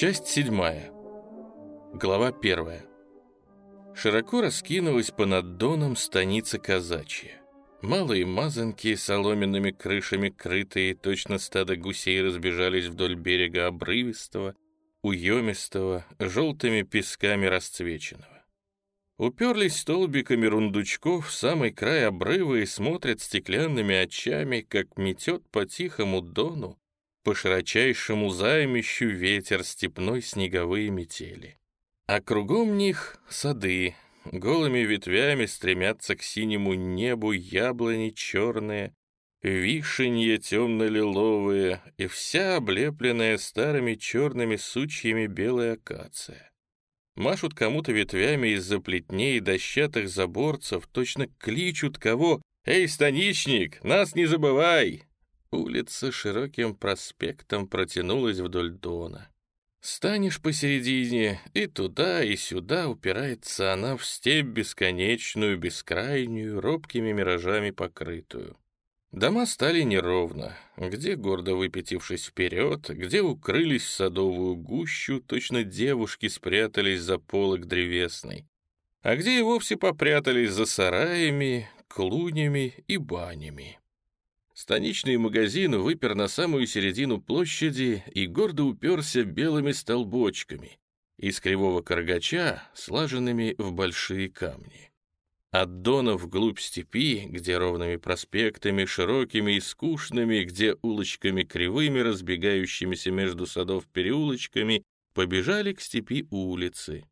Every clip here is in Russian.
Часть седьмая. Глава первая. Широко раскинулась по наддонам станица казачья. Малые мазанки, соломенными крышами крытые, точно стадо гусей разбежались вдоль берега обрывистого, уемистого, желтыми песками расцвеченного. Уперлись столбиками рундучков в самый край обрыва и смотрят стеклянными очами, как метет по тихому дону, по широчайшему займищу ветер степной снеговые метели. А кругом них сады, голыми ветвями стремятся к синему небу яблони черные, вишенье темно-лиловые и вся облепленная старыми черными сучьями белая акация. Машут кому-то ветвями из-за плетней дощатых заборцев, точно кличут кого «Эй, станичник, нас не забывай!» Улица широким проспектом протянулась вдоль Дона. Станешь посередине, и туда, и сюда упирается она в степь бесконечную, бескрайнюю, робкими миражами покрытую. Дома стали неровно, где, гордо выпятившись вперед, где укрылись в садовую гущу, точно девушки спрятались за полок древесный, а где и вовсе попрятались за сараями, клунями и банями. Станичный магазин выпер на самую середину площади и гордо уперся белыми столбочками из кривого каргача, слаженными в большие камни. От Дона вглубь степи, где ровными проспектами, широкими и скучными, где улочками кривыми, разбегающимися между садов переулочками, побежали к степи улицы.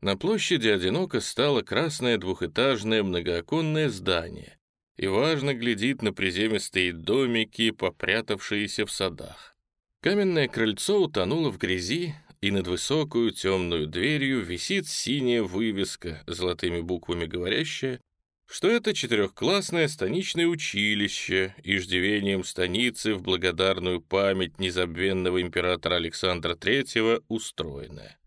На площади одиноко стало красное двухэтажное многооконное здание, и важно глядит на приземистые домики, попрятавшиеся в садах. Каменное крыльцо утонуло в грязи, и над высокую темную дверью висит синяя вывеска, золотыми буквами говорящая, что это четырехклассное станичное училище, иждивением станицы в благодарную память незабвенного императора Александра III устроенное.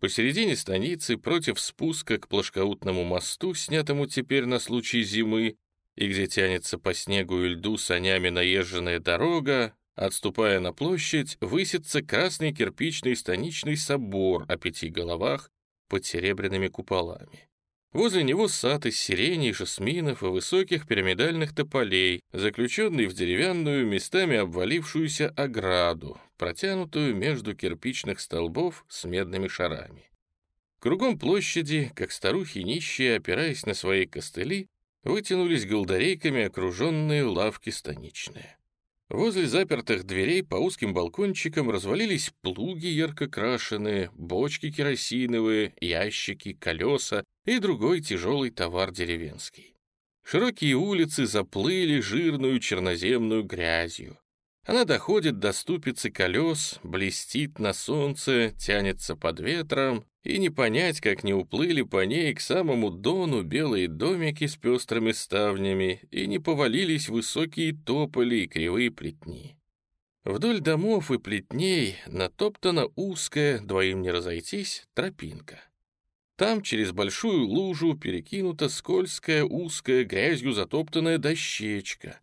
Посередине станицы, против спуска к плашкаутному мосту, снятому теперь на случай зимы, и где тянется по снегу и льду санями наезженная дорога, отступая на площадь, высится красный кирпичный станичный собор о пяти головах под серебряными куполами. Возле него сад из сирени, жасминов и высоких пирамидальных тополей, заключенный в деревянную, местами обвалившуюся ограду, протянутую между кирпичных столбов с медными шарами. Кругом площади, как старухи нищие, опираясь на свои костыли, вытянулись голдарейками окруженные лавки станичные. Возле запертых дверей по узким балкончикам развалились плуги ярко крашеные, бочки керосиновые, ящики, колеса и другой тяжелый товар деревенский. Широкие улицы заплыли жирную черноземную грязью. Она доходит до ступицы колес, блестит на солнце, тянется под ветром, и не понять, как не уплыли по ней к самому дону белые домики с пестрыми ставнями, и не повалились высокие тополи и кривые плетни. Вдоль домов и плетней натоптана узкая, двоим не разойтись, тропинка. Там через большую лужу перекинута скользкая, узкая, грязью затоптанная дощечка.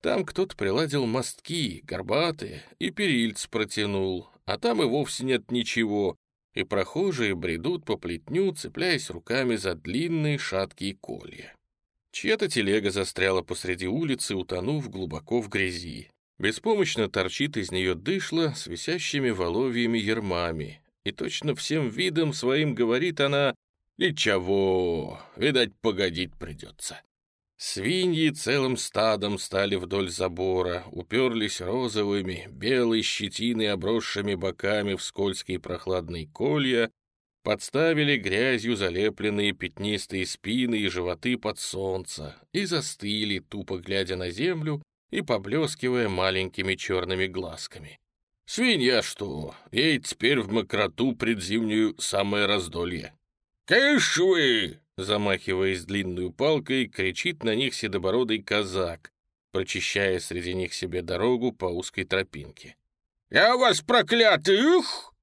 Там кто-то приладил мостки, горбатые, и перильц протянул, а там и вовсе нет ничего, и прохожие бредут по плетню, цепляясь руками за длинные шаткие колья. Чья-то телега застряла посреди улицы, утонув глубоко в грязи. Беспомощно торчит из нее дышло с висящими воловьями ермами, и точно всем видом своим говорит она «Ничего, видать, погодить придется». Свиньи целым стадом стали вдоль забора, уперлись розовыми, белой щетиной, обросшими боками в скользкие прохладные колья, подставили грязью залепленные пятнистые спины и животы под солнце и застыли, тупо глядя на землю и поблескивая маленькими черными глазками. «Свинья что? Ей теперь в мокроту предзимнюю самое раздолье». «Кыш вы!» Замахиваясь длинную палкой, кричит на них седобородый казак, прочищая среди них себе дорогу по узкой тропинке. «Я вас проклятый! Ух!»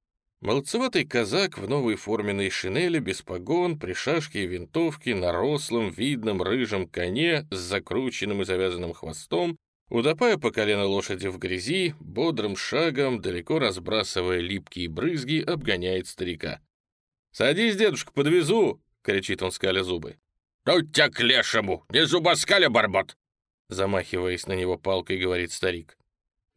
Молодцеватый казак в новой форменной шинели без погон, при шашке и винтовке, на рослом, видном, рыжем коне с закрученным и завязанным хвостом Удопая по колено лошади в грязи, бодрым шагом, далеко разбрасывая липкие брызги, обгоняет старика. «Садись, дедушка, подвезу!» — кричит он, скаля зубы. «Ну тебя к лешему! Не зубоскаля, барбот!» Замахиваясь на него палкой, говорит старик.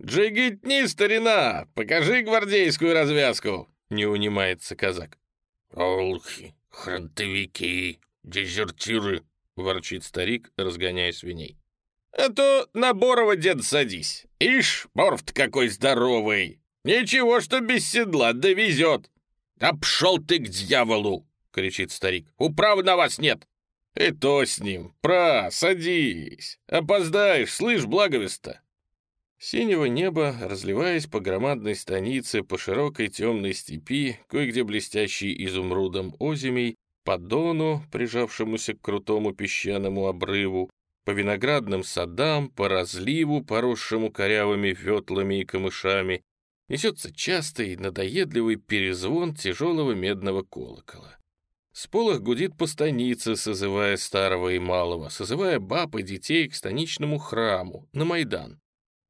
«Джигитни, старина! Покажи гвардейскую развязку!» — не унимается казак. «Олхи, хрантовики, дезертиры!» — ворчит старик, разгоняя свиней. «А то на Борова, дед, садись! Ишь, Боров-то какой здоровый! Ничего, что без седла довезет!» «Да пшел ты к дьяволу!» — кричит старик. «Управы на вас нет!» «И то с ним! Пра, садись! Опоздаешь, слышь, благовеста!» Синего неба, разливаясь по громадной станице, по широкой темной степи, кое-где блестящей изумрудом озимей, по дону, прижавшемуся к крутому песчаному обрыву, по виноградным садам, по разливу, поросшему корявыми ветлами и камышами, несется частый, надоедливый перезвон тяжелого медного колокола. Сполох гудит по станице, созывая старого и малого, созывая баб и детей к станичному храму, на Майдан,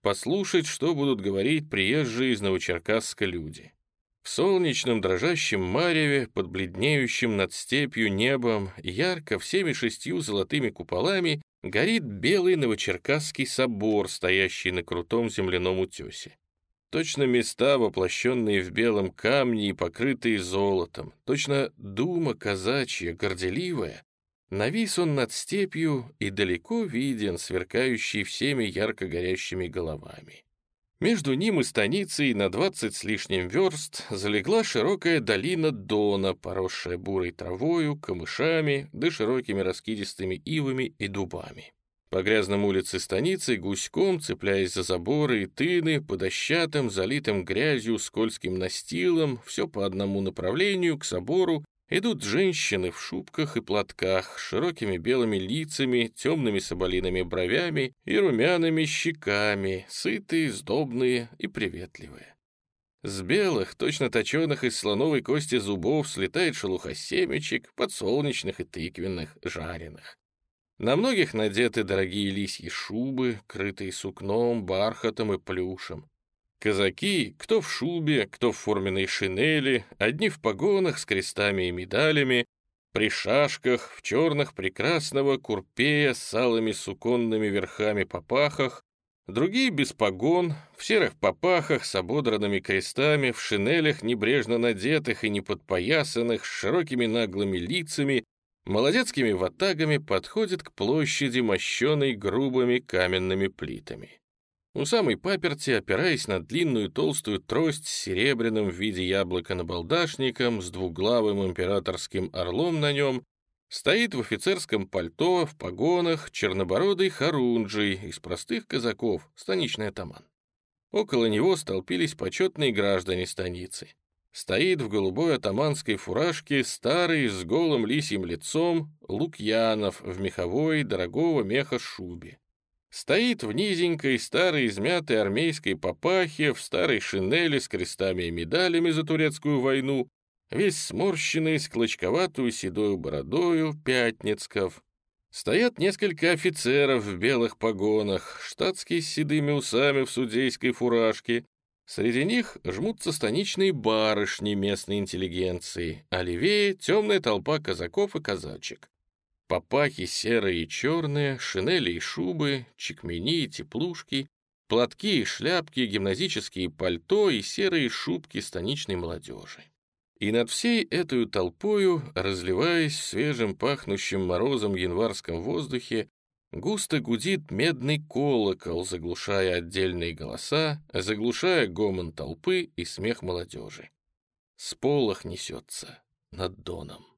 послушать, что будут говорить приезжие из Новочеркасска люди. В солнечном дрожащем мареве, под бледнеющим над степью небом, ярко всеми шестью золотыми куполами горит белый Новочеркасский собор, стоящий на крутом земляном утесе. Точно места, воплощенные в белом камне и покрытые золотом, точно дума казачья, горделивая, Навис он над степью и далеко виден, сверкающий всеми ярко горящими головами. Между ним и станицей на двадцать с лишним верст залегла широкая долина Дона, поросшая бурой травою, камышами да широкими раскидистыми ивами и дубами. По грязным улице станицы гуськом, цепляясь за заборы и тыны, по дощатым, залитым грязью, скользким настилам, все по одному направлению, к собору, Идут женщины в шубках и платках, широкими белыми лицами, темными соболиными бровями и румяными щеками, сытые, сдобные и приветливые. С белых, точно точеных из слоновой кости зубов слетает шелуха семечек, подсолнечных и тыквенных, жареных. На многих надеты дорогие лисьи шубы, крытые сукном, бархатом и плюшем. Казаки, кто в шубе, кто в форменной шинели, одни в погонах с крестами и медалями, при шашках, в черных прекрасного курпея с алыми суконными верхами попахах, другие без погон, в серых попахах с ободранными крестами, в шинелях, небрежно надетых и неподпоясанных, с широкими наглыми лицами, молодецкими ватагами подходят к площади, мощенной грубыми каменными плитами. У самой паперти, опираясь на длинную толстую трость с серебряным в виде яблока набалдашником, с двуглавым императорским орлом на нем, стоит в офицерском пальто, в погонах, чернобородый хорунжий из простых казаков, станичный атаман. Около него столпились почетные граждане станицы. Стоит в голубой атаманской фуражке старый с голым лисьим лицом Лукьянов в меховой дорогого меха шубе. Стоит в низенькой, старой, измятой армейской папахе, в старой шинели с крестами и медалями за турецкую войну, весь сморщенный, с клочковатую седою бородою, Пятницков. Стоят несколько офицеров в белых погонах, штатские с седыми усами в судейской фуражке. Среди них жмутся станичные барышни местной интеллигенции, а левее — темная толпа казаков и казачек. Папахи серые и черные, шинели и шубы, чекмени и теплушки, платки и шляпки, гимназические пальто и серые шубки станичной молодежи. И над всей этой толпою, разливаясь свежим пахнущим морозом январском воздухе, густо гудит медный колокол, заглушая отдельные голоса, заглушая гомон толпы и смех молодежи. Сполох несется над доном.